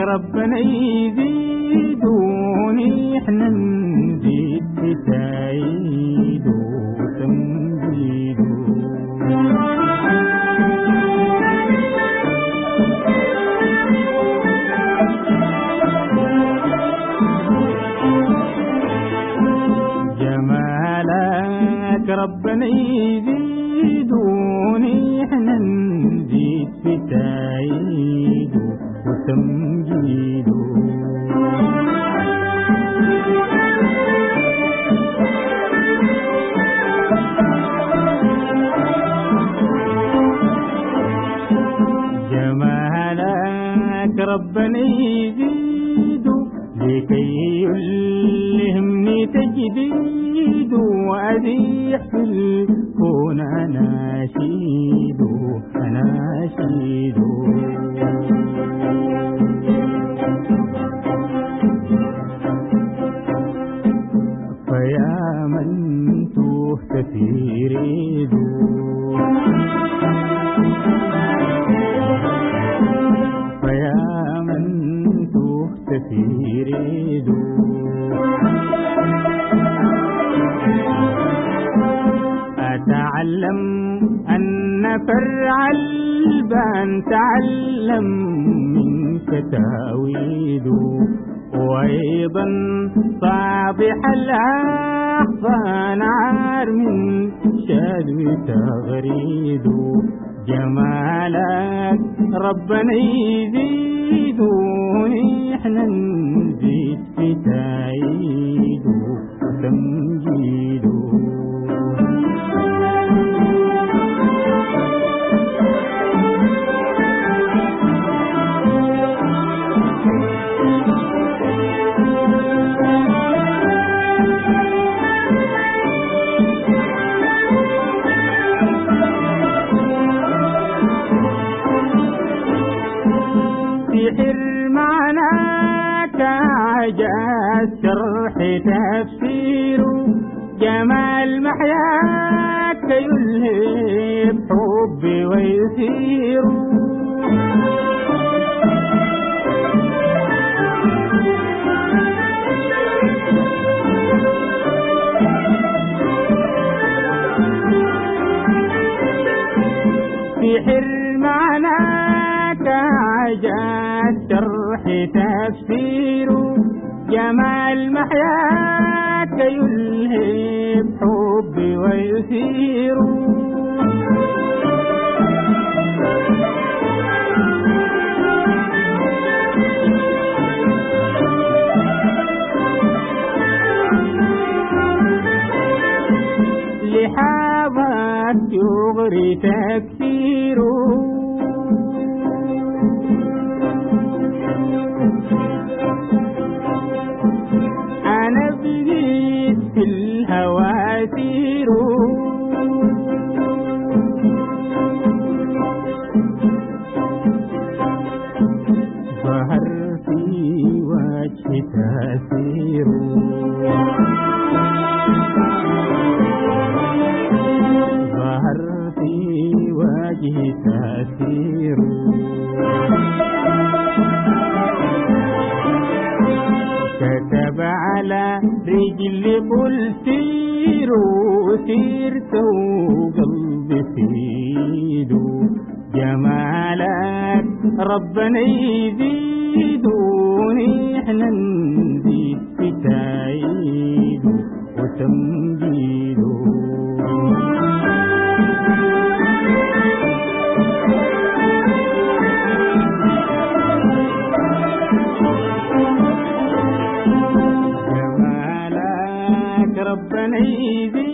ربنا يزيدوني إحنا نزيد وتمجيد جمالك ربنا يزيدوني إحنا نزيد في تايد وتمجيد. جمالك ربنا يزيد أناشيد فيا من تهت في ريدو فيا من تهت في أتعلم أن فرع البان تعلم منك تأويد وأيضا صابح الأحضان عار من شدو تغريد. جمالك ربنا يزيدوني إحنا نزيد في تايد عجاز شرح تفسيره جمال محياك يلهب حبي ويثير. سحر معناك عجاز شرح تفسيره جمال محياك يلهب حبي ويثير. لحاظك يغري تكثيره. في الهوى سير ظهر في وجه تأثير ظهر في وجه تأثير كتب على رجل قل سيروا سيرتوا قلبي سيدوا جمالك ربنا يزيدوني إحنا نزيد في تايد وتمجيد جمالك